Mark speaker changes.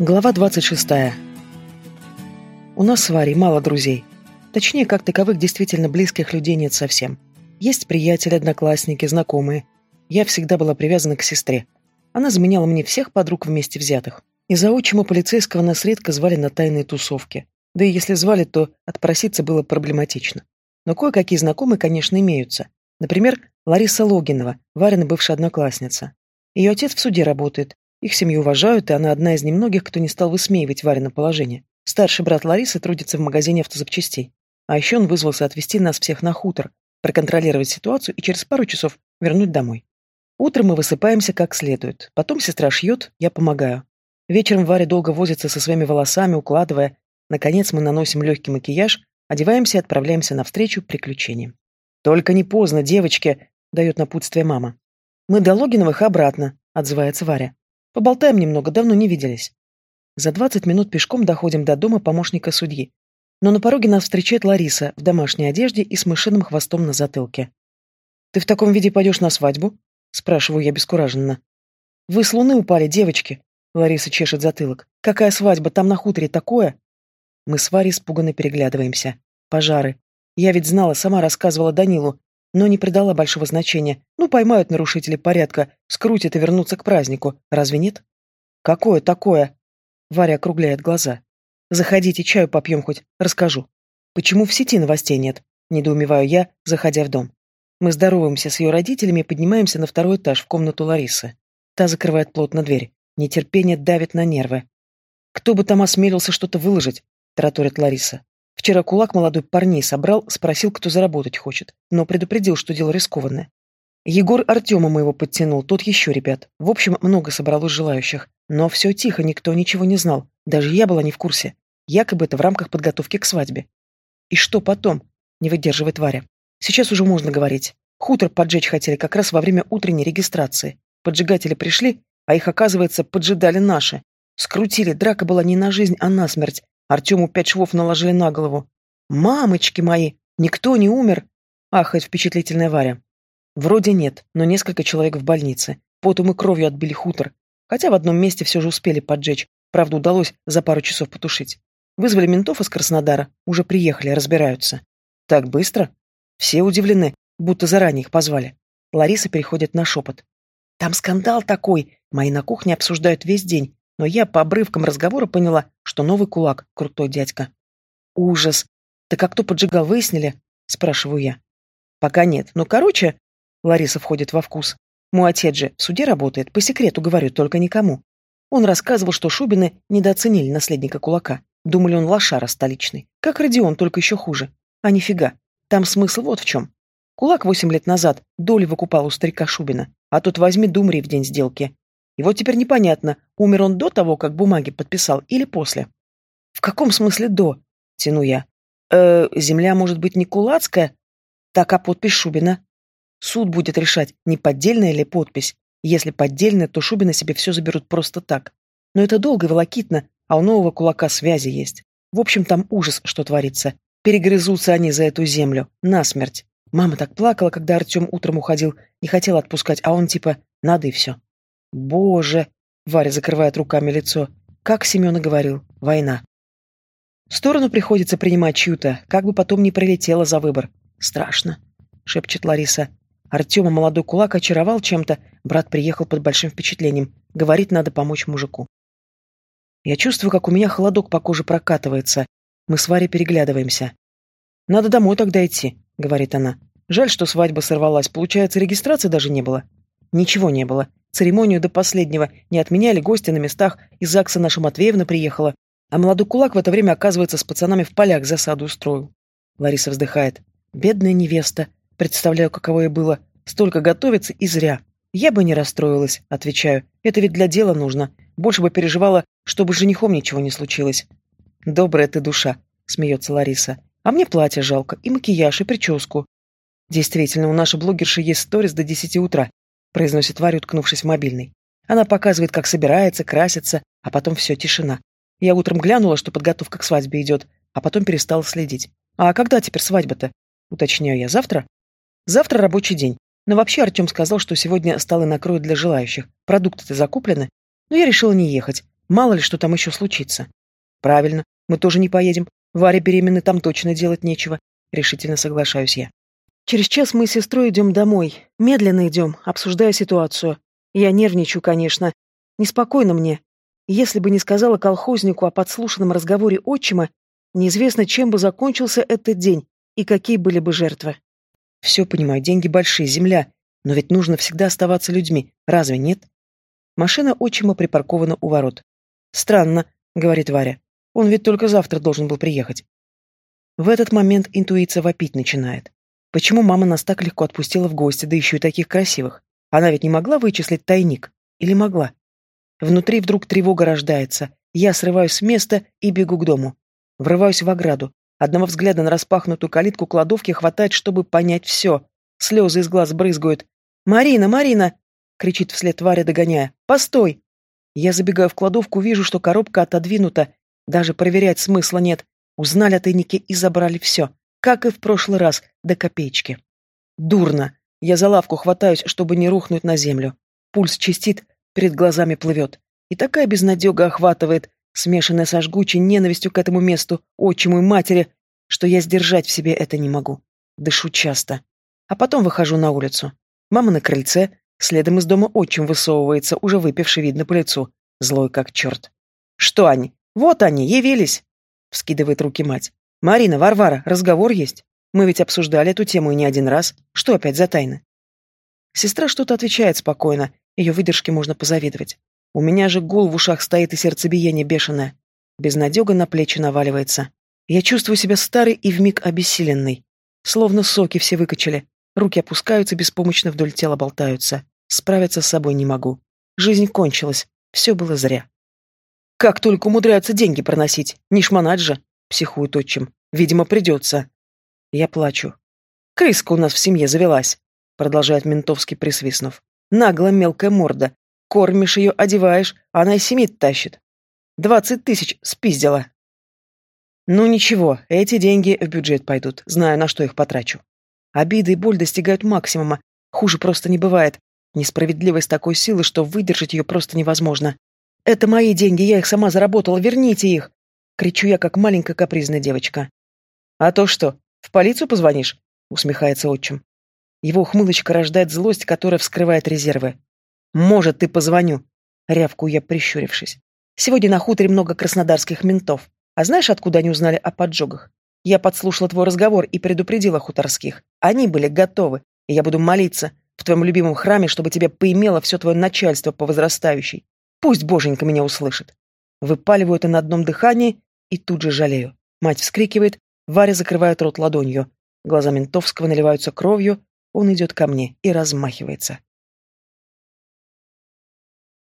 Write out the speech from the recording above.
Speaker 1: Глава 26. У нас с Варей мало друзей. Точнее, как таковых действительно близких людей нет совсем. Есть приятели, одноклассники, знакомые. Я всегда была привязана к сестре. Она заменяла мне всех подруг вместе взятых. Из-за отчима полицейского нас редко звали на тайные тусовки. Да и если звали, то отпроситься было проблематично. Но кое-какие знакомые, конечно, имеются. Например, Лариса Логинова, Варина бывшая одноклассница. Ее отец в суде работает, их семью уважают, и она одна из немногих, кто не стал высмеивать Варина положение. Старший брат Ларисы трудится в магазине автозапчастей. А еще он вызвался отвезти нас всех на хутор, проконтролировать ситуацию и через пару часов вернуть домой. Утром мы высыпаемся как следует. Потом сестра шьет, я помогаю. Вечером Варя долго возится со своими волосами, укладывая. Наконец мы наносим легкий макияж, одеваемся и отправляемся навстречу приключениям. «Только не поздно, девочки!» — дает напутствие мама. «Мы до Логиновых обратно», — отзывается Варя. Поболтаем немного, давно не виделись. За двадцать минут пешком доходим до дома помощника судьи. Но на пороге нас встречает Лариса в домашней одежде и с мышиным хвостом на затылке. «Ты в таком виде пойдешь на свадьбу?» — спрашиваю я бескураженно. «Вы с луны упали, девочки!» — Лариса чешет затылок. «Какая свадьба? Там на хуторе такое!» Мы с Варей испуганно переглядываемся. Пожары. Я ведь знала, сама рассказывала Данилу но не придала большого значения. Ну, поймают нарушители порядка, скрутят и вернутся к празднику. Разве нет? Какое такое? Варя округляет глаза. Заходите, чаю попьем хоть, расскажу. Почему в сети новостей нет? Недоумеваю я, заходя в дом. Мы здороваемся с ее родителями и поднимаемся на второй этаж в комнату Ларисы. Та закрывает плотно дверь. Нетерпение давит на нервы. «Кто бы там осмелился что-то выложить?» – тараторит Лариса. Вчера кулак молодой парней собрал, спросил, кто заработать хочет, но предупредил, что дело рискованное. Егор Артема моего подтянул, тот еще ребят. В общем, много собралось желающих. Но все тихо, никто ничего не знал. Даже я была не в курсе. Якобы это в рамках подготовки к свадьбе. И что потом? Не выдерживает Варя. Сейчас уже можно говорить. Хутор поджечь хотели как раз во время утренней регистрации. Поджигатели пришли, а их, оказывается, поджидали наши. Скрутили, драка была не на жизнь, а на смерть. Артему пять швов наложили на голову. «Мамочки мои! Никто не умер!» Ахает впечатлительная Варя. Вроде нет, но несколько человек в больнице. Потом и кровью отбили хутор. Хотя в одном месте все же успели поджечь. Правда, удалось за пару часов потушить. Вызвали ментов из Краснодара. Уже приехали, разбираются. Так быстро? Все удивлены, будто заранее их позвали. Лариса переходит на шепот. Там скандал такой. Мои на кухне обсуждают весь день но я по обрывкам разговора поняла, что новый кулак — крутой дядька. Ужас. Так а кто поджигал, выяснили? Спрашиваю я. Пока нет. Ну, короче, Лариса входит во вкус. Мой отец же в суде работает, по секрету говорю, только никому. Он рассказывал, что Шубины недооценили наследника кулака. Думали, он лошара столичный. Как Родион, только еще хуже. А нифига. Там смысл вот в чем. Кулак восемь лет назад доли выкупал у старика Шубина, а тут возьми думри в день сделки. И вот теперь непонятно, умер он до того, как бумаги подписал, или после. В каком смысле до? Тяну я. Э, земля может быть не кулацкая? Так, а подпись Шубина? Суд будет решать, не поддельная ли подпись. Если поддельная, то Шубина себе все заберут просто так. Но это долго и волокитно, а у нового кулака связи есть. В общем, там ужас, что творится. Перегрызутся они за эту землю. Насмерть. Мама так плакала, когда Артем утром уходил, не хотела отпускать, а он типа «надо и все». Боже! Варя закрывает руками лицо. Как Семен и говорил, война. Сторону приходится принимать чью-то, как бы потом не прилетело за выбор. Страшно, шепчет Лариса. Артема молодой кулак очаровал чем-то, брат приехал под большим впечатлением. Говорит, надо помочь мужику. Я чувствую, как у меня холодок по коже прокатывается. Мы с Варей переглядываемся. «Надо домой тогда идти», — говорит она. «Жаль, что свадьба сорвалась. Получается, регистрации даже не было». «Ничего не было. Церемонию до последнего не отменяли, гости на местах, из ЗАГСа наша Матвеевна приехала, а молодой кулак в это время, оказывается, с пацанами в полях засаду устроил. Лариса вздыхает. Бедная невеста. Представляю, каково ей было. Столько готовиться и зря. Я бы не расстроилась, отвечаю. Это ведь для дела нужно. Больше бы переживала, чтобы с женихом ничего не случилось. Добрая ты душа, смеется Лариса. А мне платье жалко, и макияж, и прическу. Действительно, у нашей блогерши есть сторис до десяти утра, произносит Варя, уткнувшись в мобильный. Она показывает, как собирается, красится, а потом все, тишина. Я утром глянула, что подготовка к свадьбе идет, а потом перестала следить. А когда теперь свадьба-то? Уточняю я. Завтра? Завтра рабочий день. Но вообще Артем сказал, что сегодня столы накроют для желающих. Продукты-то закуплены. Но я решила не ехать. Мало ли, что там еще случится. Правильно, мы тоже не поедем. Варя беременна, там точно делать нечего. Решительно соглашаюсь я. Через час мы с сестрой идем домой. Медленно идем, обсуждая ситуацию. Я нервничаю, конечно. Неспокойно мне. Если бы не сказала колхознику о подслушанном разговоре отчима, неизвестно, чем бы закончился этот день и какие были бы жертвы. Все понимаю, деньги большие, земля. Но ведь нужно всегда оставаться людьми, разве нет? Машина отчима припаркована у ворот. «Странно», — говорит Варя. «Он ведь только завтра должен был приехать». В этот момент интуиция вопить начинает. Почему мама нас так легко отпустила в гости, да еще и таких красивых? Она ведь не могла вычислить тайник? Или могла? Внутри вдруг тревога рождается. Я срываюсь с места и бегу к дому. Врываюсь в ограду. Одного взгляда на распахнутую калитку кладовки хватает, чтобы понять все. Слезы из глаз брызгают. «Марина, Марина!» — кричит вслед Варя, догоняя. «Постой!» Я забегаю в кладовку, вижу, что коробка отодвинута. Даже проверять смысла нет. Узнали о тайнике и забрали все. Как и в прошлый раз, до копеечки. Дурно. Я за лавку хватаюсь, чтобы не рухнуть на землю. Пульс чистит, перед глазами плывет. И такая безнадега охватывает, смешанная со жгучей ненавистью к этому месту, отчиму и матери, что я сдержать в себе это не могу. Дышу часто. А потом выхожу на улицу. Мама на крыльце, следом из дома отчим высовывается, уже выпивший видно по лицу, злой как черт. «Что они? Вот они, явились!» — вскидывает руки мать. «Марина, Варвара, разговор есть. Мы ведь обсуждали эту тему и не один раз. Что опять за тайна?» Сестра что-то отвечает спокойно, ее выдержке можно позавидовать. У меня же гул в ушах стоит и сердцебиение бешеное. Безнадега на плечи наваливается. Я чувствую себя старой и вмиг обессиленной. Словно соки все выкачали. Руки опускаются, беспомощно вдоль тела болтаются. Справиться с собой не могу. Жизнь кончилась. Все было зря. Как только умудряются деньги проносить. Не шмонать же, психует отчим. Видимо, придется. Я плачу. Крыска у нас в семье завелась, продолжает ментовский присвистнув. Нагло мелкая морда. Кормишь ее, одеваешь, а она и семьи тащит. Двадцать тысяч спиздила. Ну ничего, эти деньги в бюджет пойдут, знаю, на что их потрачу. Обиды и боль достигают максимума. Хуже просто не бывает. Несправедливость такой силы, что выдержать ее просто невозможно. «Это мои деньги, я их сама заработала, верните их!» Кричу я, как маленькая капризная девочка. «А то что, в полицию позвонишь?» усмехается отчим. Его ухмылочка рождает злость, которая вскрывает резервы. «Может, ты позвоню?» рявкую я, прищурившись. «Сегодня на хуторе много краснодарских ментов. А знаешь, откуда они узнали о поджогах? Я подслушала твой разговор и предупредила хуторских. Они были готовы, и я буду молиться в твоем любимом храме, чтобы тебе поимело все твое начальство по возрастающей. Пусть боженька меня услышит. Выпаливаю это на одном дыхании и тут же жалею. Мать вскрикивает, Варя закрывает рот ладонью. Глаза Ментовского наливаются кровью, он идет ко мне и размахивается.